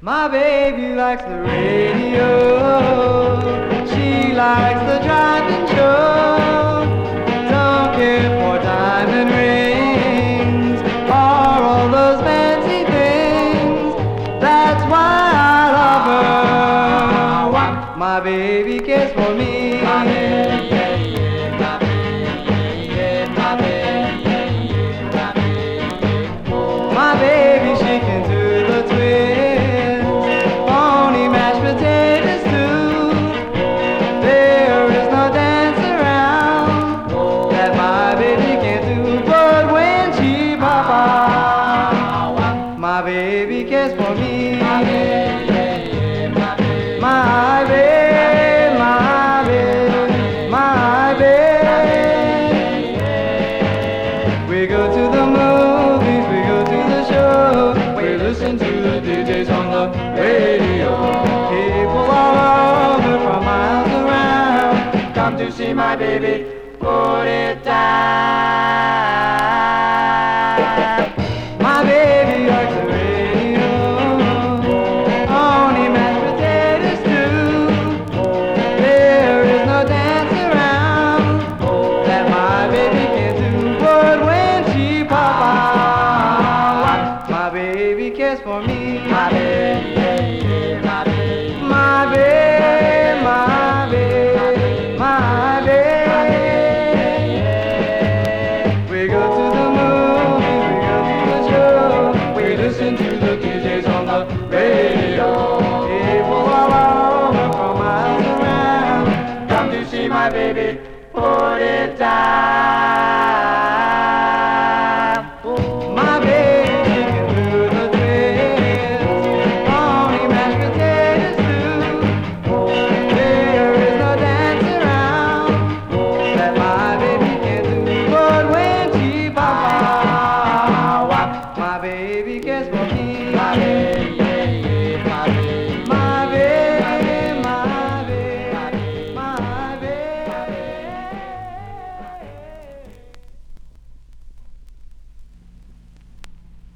My baby likes the radio. She likes the driving show. Don't care for diamond rings or all those fancy things. That's why I love her. My baby cares for me. We go to the movies, we go to the show, we listen to the DJs on the radio. People all over from miles around come to see my baby put it down. Cares for me. My baby, my baby, my baby, my baby, my baby. We go to the movies, we go to the show, we listen to the DJs on the radio. People all over from miles around come to see my baby put it down.